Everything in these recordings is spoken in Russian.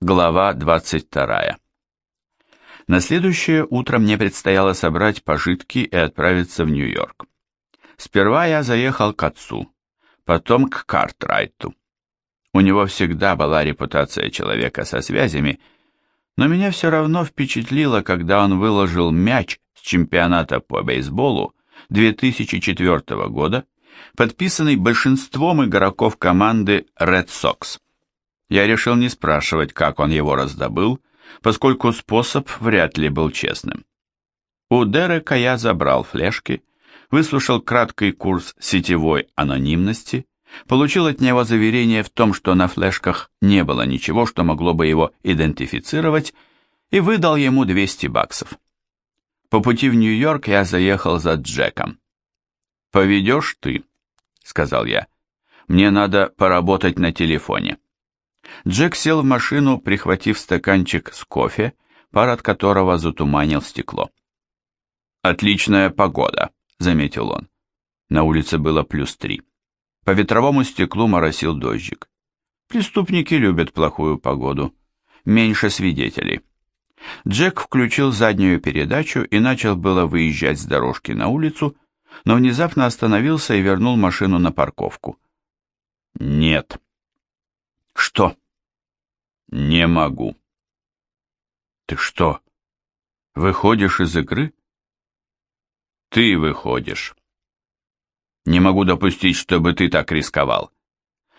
Глава 22. На следующее утро мне предстояло собрать пожитки и отправиться в Нью-Йорк. Сперва я заехал к отцу, потом к Картрайту. У него всегда была репутация человека со связями, но меня все равно впечатлило, когда он выложил мяч с чемпионата по бейсболу 2004 года, подписанный большинством игроков команды Red Sox. Я решил не спрашивать, как он его раздобыл, поскольку способ вряд ли был честным. У Дерека я забрал флешки, выслушал краткий курс сетевой анонимности, получил от него заверение в том, что на флешках не было ничего, что могло бы его идентифицировать, и выдал ему 200 баксов. По пути в Нью-Йорк я заехал за Джеком. «Поведешь ты», — сказал я. «Мне надо поработать на телефоне». Джек сел в машину, прихватив стаканчик с кофе, пар от которого затуманил стекло. «Отличная погода», — заметил он. На улице было плюс три. По ветровому стеклу моросил дождик. Преступники любят плохую погоду. Меньше свидетелей. Джек включил заднюю передачу и начал было выезжать с дорожки на улицу, но внезапно остановился и вернул машину на парковку. «Нет», что? Не могу. Ты что, выходишь из игры? Ты выходишь. Не могу допустить, чтобы ты так рисковал.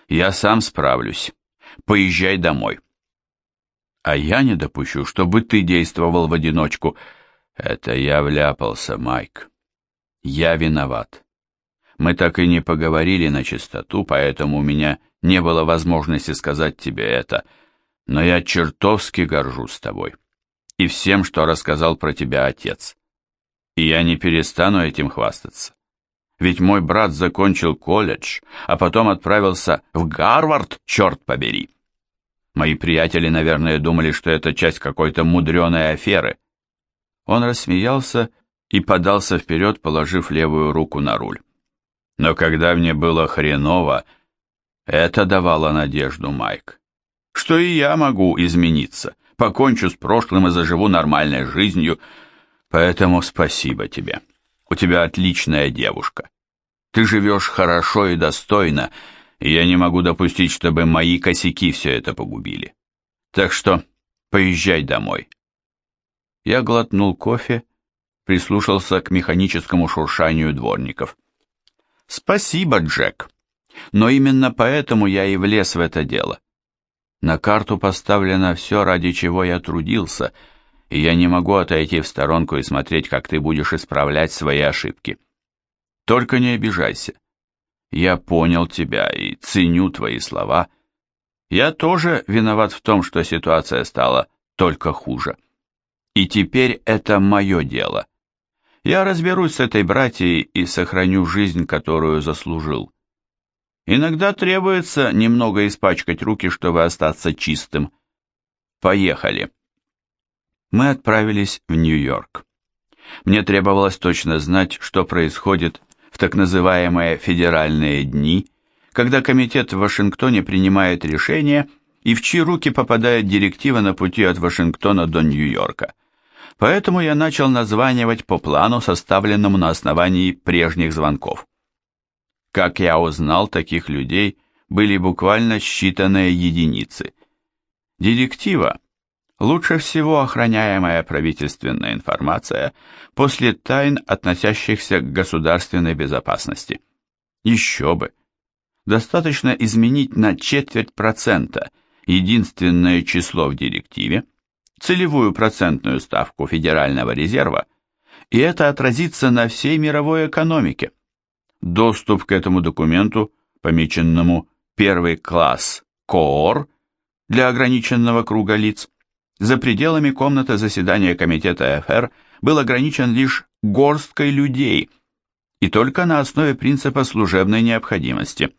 Я сам справлюсь. Поезжай домой. А я не допущу, чтобы ты действовал в одиночку. Это я вляпался, Майк. Я виноват. Мы так и не поговорили на чистоту, поэтому у меня не было возможности сказать тебе это, но я чертовски горжусь тобой и всем, что рассказал про тебя отец. И я не перестану этим хвастаться. Ведь мой брат закончил колледж, а потом отправился в Гарвард, черт побери. Мои приятели, наверное, думали, что это часть какой-то мудреной аферы. Он рассмеялся и подался вперед, положив левую руку на руль. Но когда мне было хреново, это давало надежду, Майк. Что и я могу измениться, покончу с прошлым и заживу нормальной жизнью. Поэтому спасибо тебе. У тебя отличная девушка. Ты живешь хорошо и достойно, и я не могу допустить, чтобы мои косяки все это погубили. Так что поезжай домой. Я глотнул кофе, прислушался к механическому шуршанию дворников. «Спасибо, Джек», но именно поэтому я и влез в это дело. На карту поставлено все, ради чего я трудился, и я не могу отойти в сторонку и смотреть, как ты будешь исправлять свои ошибки. Только не обижайся. Я понял тебя и ценю твои слова. Я тоже виноват в том, что ситуация стала только хуже. И теперь это мое дело. Я разберусь с этой братьей и сохраню жизнь, которую заслужил. Иногда требуется немного испачкать руки, чтобы остаться чистым. Поехали. Мы отправились в Нью-Йорк. Мне требовалось точно знать, что происходит в так называемые федеральные дни, когда комитет в Вашингтоне принимает решение и в чьи руки попадает директива на пути от Вашингтона до Нью-Йорка. Поэтому я начал названивать по плану, составленному на основании прежних звонков. Как я узнал, таких людей были буквально считанные единицы. Директива – лучше всего охраняемая правительственная информация после тайн, относящихся к государственной безопасности. Еще бы! Достаточно изменить на четверть процента единственное число в директиве, целевую процентную ставку Федерального резерва, и это отразится на всей мировой экономике. Доступ к этому документу, помеченному «Первый класс КООР» для ограниченного круга лиц, за пределами комнаты заседания Комитета ФР был ограничен лишь горсткой людей и только на основе принципа служебной необходимости.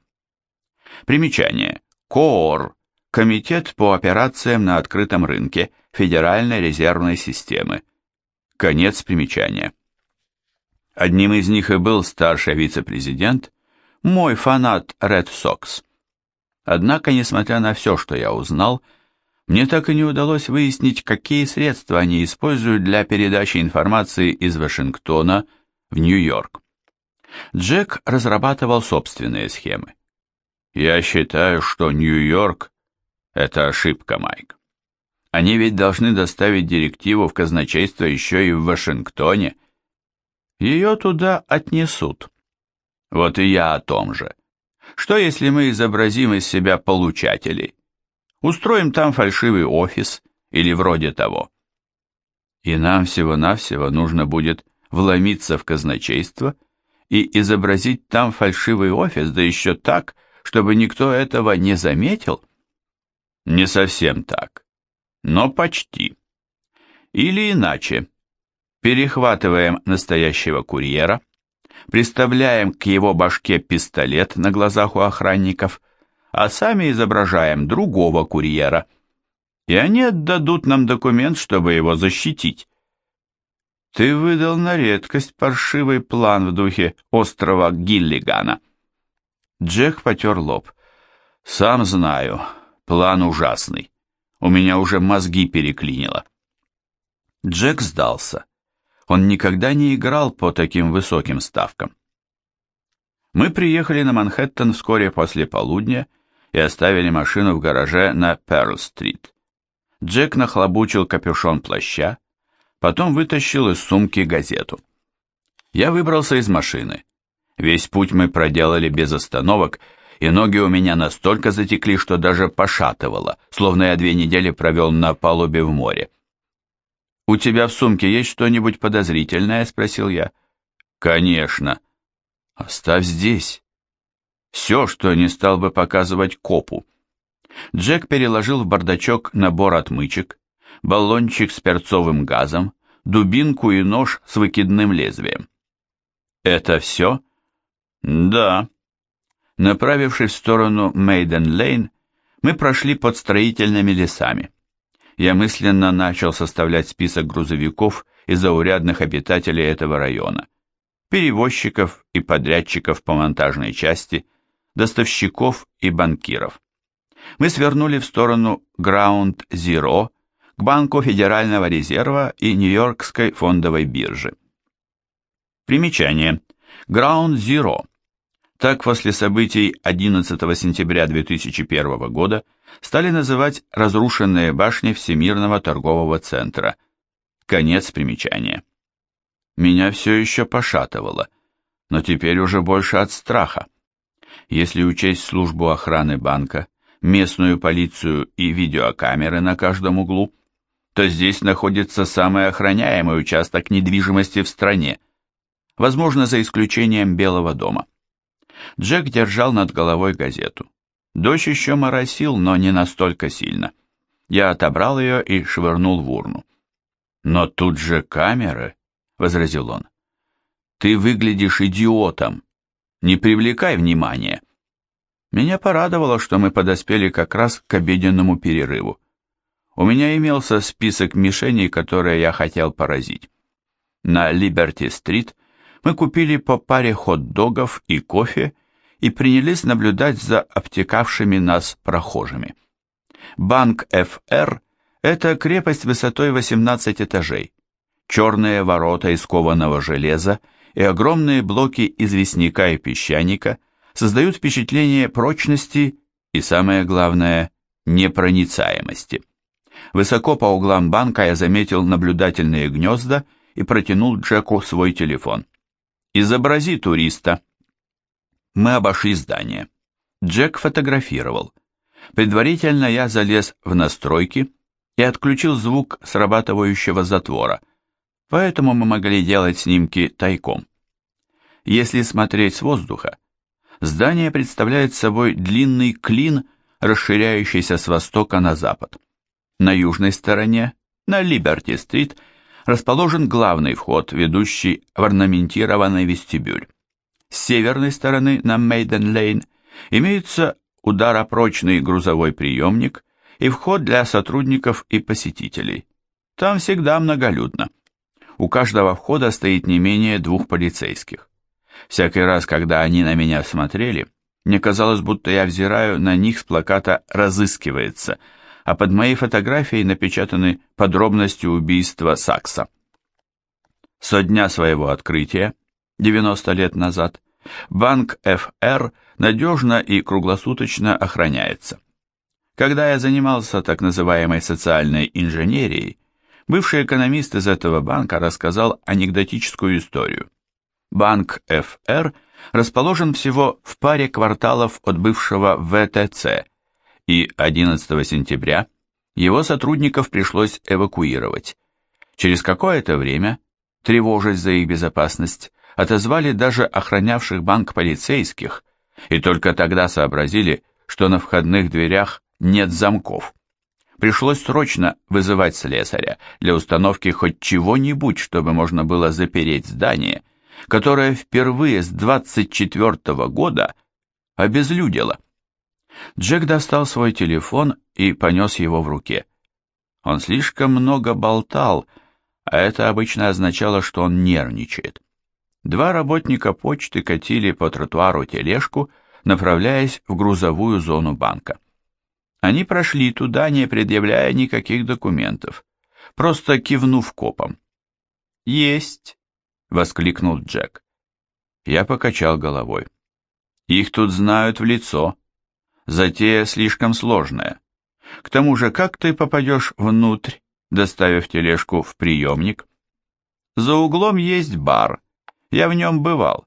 Примечание. КООР – Комитет по операциям на открытом рынке Федеральной резервной системы. Конец примечания. Одним из них и был старший вице-президент, мой фанат Red Sox. Однако, несмотря на все, что я узнал, Мне так и не удалось выяснить, какие средства они используют для передачи информации из Вашингтона в Нью-Йорк. Джек разрабатывал собственные схемы. Я считаю, что Нью-Йорк – это ошибка, Майк. Они ведь должны доставить директиву в казначейство еще и в Вашингтоне. Ее туда отнесут. Вот и я о том же. Что если мы изобразим из себя получателей? Устроим там фальшивый офис или вроде того. И нам всего-навсего нужно будет вломиться в казначейство и изобразить там фальшивый офис, да еще так, чтобы никто этого не заметил? Не совсем так, но почти. Или иначе. Перехватываем настоящего курьера, приставляем к его башке пистолет на глазах у охранников, а сами изображаем другого курьера. И они отдадут нам документ, чтобы его защитить. Ты выдал на редкость паршивый план в духе острова Гиллигана. Джек потер лоб. Сам знаю, план ужасный. У меня уже мозги переклинило. Джек сдался. Он никогда не играл по таким высоким ставкам. Мы приехали на Манхэттен вскоре после полудня и оставили машину в гараже на Перл-стрит. Джек нахлобучил капюшон плаща, потом вытащил из сумки газету. Я выбрался из машины. Весь путь мы проделали без остановок, и ноги у меня настолько затекли, что даже пошатывало, словно я две недели провел на палубе в море. «У тебя в сумке есть что-нибудь подозрительное?» — спросил я. «Конечно. Оставь здесь все, что не стал бы показывать копу. Джек переложил в бардачок набор отмычек, баллончик с перцовым газом, дубинку и нож с выкидным лезвием. «Это все?» «Да». Направившись в сторону Мейден-Лейн, мы прошли под строительными лесами. Я мысленно начал составлять список грузовиков и заурядных обитателей этого района, перевозчиков и подрядчиков по монтажной части – доставщиков и банкиров. Мы свернули в сторону Ground Zero к Банку Федерального резерва и Нью-Йоркской фондовой биржи. Примечание. Ground Zero. Так после событий 11 сентября 2001 года стали называть разрушенные башни Всемирного торгового центра. Конец примечания. Меня все еще пошатывало, но теперь уже больше от страха. Если учесть службу охраны банка, местную полицию и видеокамеры на каждом углу, то здесь находится самый охраняемый участок недвижимости в стране, возможно, за исключением Белого дома. Джек держал над головой газету. Дождь еще моросил, но не настолько сильно. Я отобрал ее и швырнул в урну. «Но тут же камеры», — возразил он. «Ты выглядишь идиотом. Не привлекай внимания. Меня порадовало, что мы подоспели как раз к обеденному перерыву. У меня имелся список мишеней, которые я хотел поразить. На Либерти-стрит мы купили по паре хот-догов и кофе и принялись наблюдать за обтекавшими нас прохожими. Банк ФР – это крепость высотой 18 этажей, черные ворота из кованого железа и огромные блоки известняка и песчаника создают впечатление прочности и, самое главное, непроницаемости. Высоко по углам банка я заметил наблюдательные гнезда и протянул Джеку свой телефон. «Изобрази туриста». Мы обошли здание. Джек фотографировал. Предварительно я залез в настройки и отключил звук срабатывающего затвора – поэтому мы могли делать снимки тайком. Если смотреть с воздуха, здание представляет собой длинный клин, расширяющийся с востока на запад. На южной стороне, на Либерти-стрит, расположен главный вход, ведущий в орнаментированный вестибюль. С северной стороны, на Мейден-Лейн, имеется ударопрочный грузовой приемник и вход для сотрудников и посетителей. Там всегда многолюдно. У каждого входа стоит не менее двух полицейских. Всякий раз, когда они на меня смотрели, мне казалось, будто я взираю на них с плаката «Разыскивается», а под моей фотографией напечатаны подробности убийства Сакса. Со дня своего открытия, 90 лет назад, банк ФР надежно и круглосуточно охраняется. Когда я занимался так называемой социальной инженерией, бывший экономист из этого банка рассказал анекдотическую историю. Банк ФР расположен всего в паре кварталов от бывшего ВТЦ, и 11 сентября его сотрудников пришлось эвакуировать. Через какое-то время, тревожась за их безопасность, отозвали даже охранявших банк полицейских, и только тогда сообразили, что на входных дверях нет замков. Пришлось срочно вызывать слесаря для установки хоть чего-нибудь, чтобы можно было запереть здание, которое впервые с 24 -го года обезлюдило. Джек достал свой телефон и понес его в руке. Он слишком много болтал, а это обычно означало, что он нервничает. Два работника почты катили по тротуару тележку, направляясь в грузовую зону банка. Они прошли туда, не предъявляя никаких документов, просто кивнув копом. «Есть!» — воскликнул Джек. Я покачал головой. «Их тут знают в лицо. Затея слишком сложная. К тому же, как ты попадешь внутрь, доставив тележку в приемник? За углом есть бар. Я в нем бывал.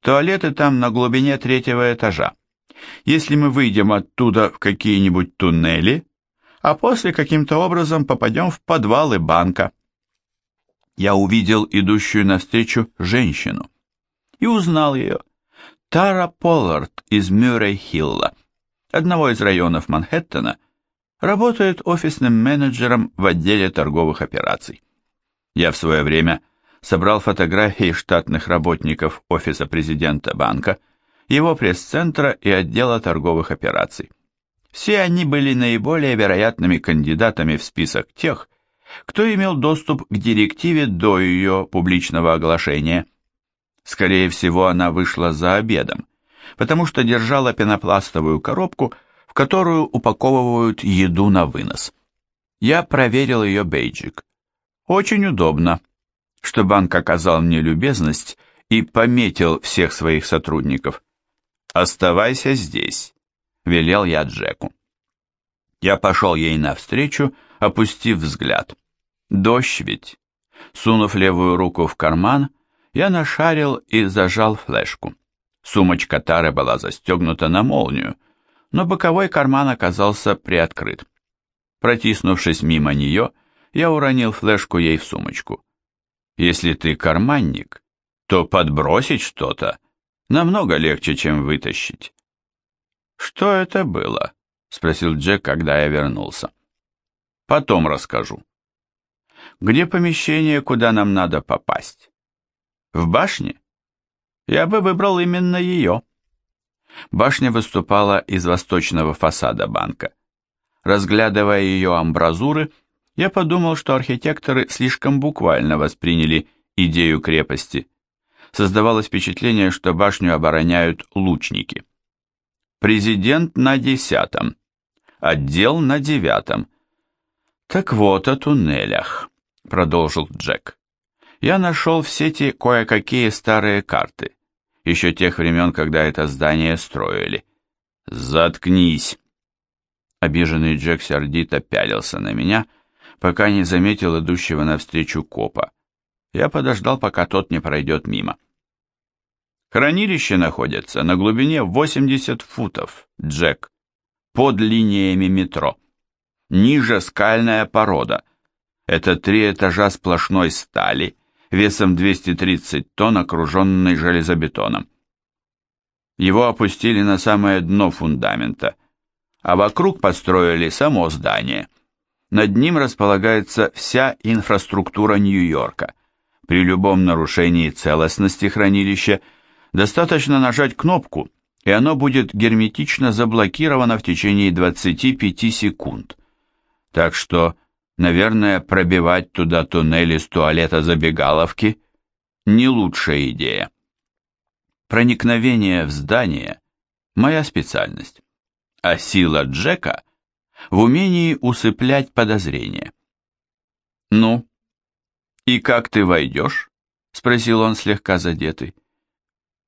Туалеты там на глубине третьего этажа. Если мы выйдем оттуда в какие-нибудь туннели, а после каким-то образом попадем в подвалы банка. Я увидел идущую навстречу женщину и узнал ее. Тара Поллард из Мюррей-Хилла, одного из районов Манхэттена, работает офисным менеджером в отделе торговых операций. Я в свое время собрал фотографии штатных работников офиса президента банка, его пресс-центра и отдела торговых операций. Все они были наиболее вероятными кандидатами в список тех, кто имел доступ к директиве до ее публичного оглашения. Скорее всего, она вышла за обедом, потому что держала пенопластовую коробку, в которую упаковывают еду на вынос. Я проверил ее бейджик. Очень удобно, что банк оказал мне любезность и пометил всех своих сотрудников. «Оставайся здесь», — велел я Джеку. Я пошел ей навстречу, опустив взгляд. Дождь ведь. Сунув левую руку в карман, я нашарил и зажал флешку. Сумочка Тары была застегнута на молнию, но боковой карман оказался приоткрыт. Протиснувшись мимо нее, я уронил флешку ей в сумочку. Если ты карманник, то подбросить что-то намного легче, чем вытащить. «Что это было?» — спросил Джек, когда я вернулся. «Потом расскажу». «Где помещение, куда нам надо попасть?» «В башне?» «Я бы выбрал именно ее». Башня выступала из восточного фасада банка. Разглядывая ее амбразуры, я подумал, что архитекторы слишком буквально восприняли идею крепости. Создавалось впечатление, что башню обороняют лучники. Президент на десятом, отдел на девятом. Так вот о туннелях, продолжил Джек. Я нашел в сети кое-какие старые карты, еще тех времен, когда это здание строили. Заткнись. Обиженный Джек сердито пялился на меня, пока не заметил идущего навстречу копа. Я подождал, пока тот не пройдет мимо. Хранилище находится на глубине 80 футов, Джек, под линиями метро. Ниже скальная порода. Это три этажа сплошной стали, весом 230 тонн, окруженной железобетоном. Его опустили на самое дно фундамента, а вокруг построили само здание – над ним располагается вся инфраструктура Нью-Йорка. При любом нарушении целостности хранилища достаточно нажать кнопку, и оно будет герметично заблокировано в течение 25 секунд. Так что, наверное, пробивать туда туннели с туалета забегаловки – не лучшая идея. Проникновение в здание – моя специальность, а сила Джека – в умении усыплять подозрения. «Ну, и как ты войдешь?» — спросил он слегка задетый.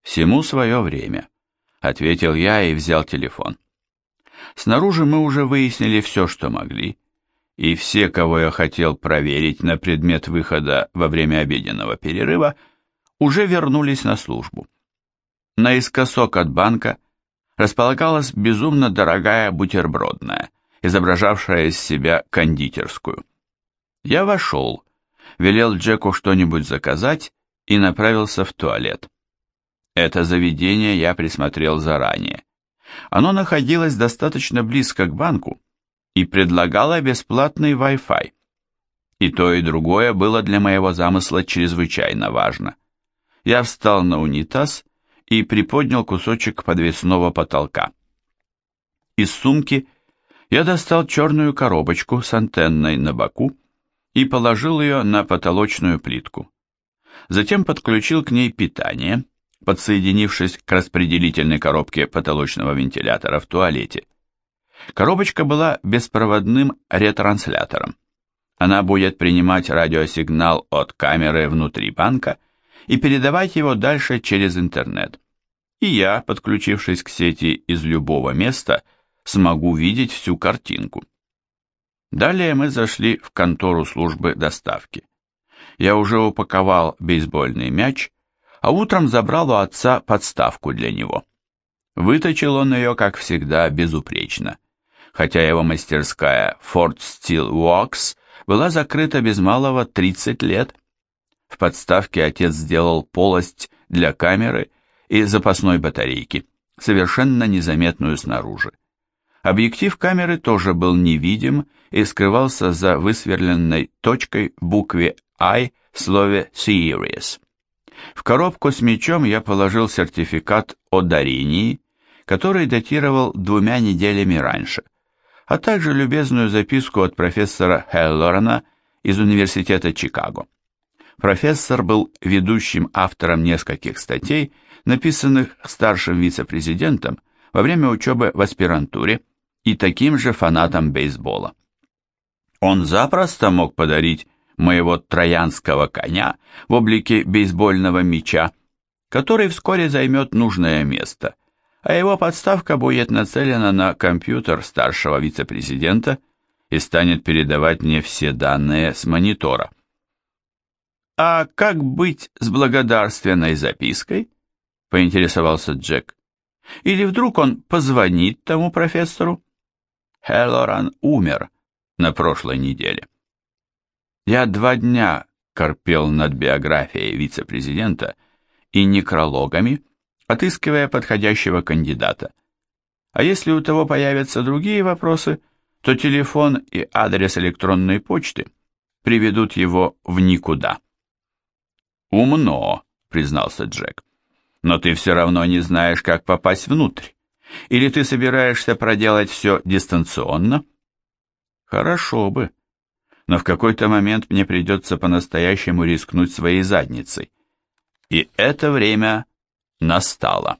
«Всему свое время», — ответил я и взял телефон. Снаружи мы уже выяснили все, что могли, и все, кого я хотел проверить на предмет выхода во время обеденного перерыва, уже вернулись на службу. Наискосок от банка располагалась безумно дорогая бутербродная, изображавшая из себя кондитерскую. Я вошел, велел Джеку что-нибудь заказать и направился в туалет. Это заведение я присмотрел заранее. Оно находилось достаточно близко к банку и предлагало бесплатный Wi-Fi. И то, и другое было для моего замысла чрезвычайно важно. Я встал на унитаз и приподнял кусочек подвесного потолка. Из сумки я достал черную коробочку с антенной на боку и положил ее на потолочную плитку. Затем подключил к ней питание, подсоединившись к распределительной коробке потолочного вентилятора в туалете. Коробочка была беспроводным ретранслятором. Она будет принимать радиосигнал от камеры внутри банка и передавать его дальше через интернет. И я, подключившись к сети из любого места, смогу видеть всю картинку. Далее мы зашли в контору службы доставки. Я уже упаковал бейсбольный мяч, а утром забрал у отца подставку для него. Выточил он ее, как всегда, безупречно, хотя его мастерская Ford Steel Works была закрыта без малого 30 лет. В подставке отец сделал полость для камеры и запасной батарейки, совершенно незаметную снаружи. Объектив камеры тоже был невидим и скрывался за высверленной точкой в букве I в слове «Serious». В коробку с мечом я положил сертификат о дарении, который датировал двумя неделями раньше, а также любезную записку от профессора Хеллорана из Университета Чикаго. Профессор был ведущим автором нескольких статей, написанных старшим вице-президентом во время учебы в аспирантуре, и таким же фанатом бейсбола. Он запросто мог подарить моего троянского коня в облике бейсбольного мяча, который вскоре займет нужное место, а его подставка будет нацелена на компьютер старшего вице-президента и станет передавать мне все данные с монитора. «А как быть с благодарственной запиской?» — поинтересовался Джек. «Или вдруг он позвонит тому профессору?» Хеллоран умер на прошлой неделе. Я два дня корпел над биографией вице-президента и некрологами, отыскивая подходящего кандидата. А если у того появятся другие вопросы, то телефон и адрес электронной почты приведут его в никуда. «Умно», — признался Джек. «Но ты все равно не знаешь, как попасть внутрь. Или ты собираешься проделать все дистанционно? Хорошо бы. Но в какой-то момент мне придется по-настоящему рискнуть своей задницей. И это время настало.